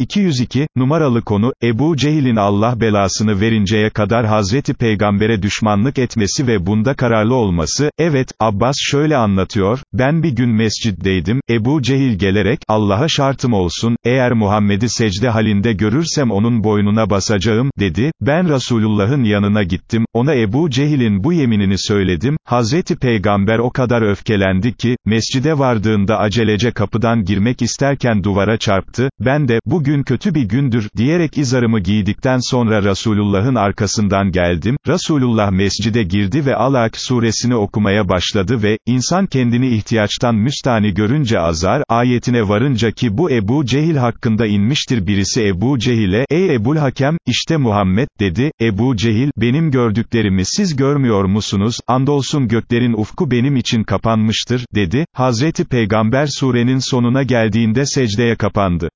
202, numaralı konu, Ebu Cehil'in Allah belasını verinceye kadar Hazreti Peygamber'e düşmanlık etmesi ve bunda kararlı olması, evet, Abbas şöyle anlatıyor, ben bir gün mesciddeydim, Ebu Cehil gelerek, Allah'a şartım olsun, eğer Muhammed'i secde halinde görürsem onun boynuna basacağım, dedi, ben Resulullah'ın yanına gittim, ona Ebu Cehil'in bu yeminini söyledim, Hazreti Peygamber o kadar öfkelendi ki, mescide vardığında acelece kapıdan girmek isterken duvara çarptı, ben de, bugün kötü bir gündür, diyerek izarımı giydikten sonra Resulullah'ın arkasından geldim, Resulullah mescide girdi ve Alak suresini okumaya başladı ve, insan kendini ihtiyaçtan müstani görünce azar, ayetine varınca ki bu Ebu Cehil hakkında inmiştir birisi Ebu Cehil'e, ey Ebul Hakem, işte Muhammed, dedi, Ebu Cehil, benim gördüklerimi siz görmüyor musunuz, andolsun göklerin ufku benim için kapanmıştır, dedi, Hazreti Peygamber surenin sonuna geldiğinde secdeye kapandı.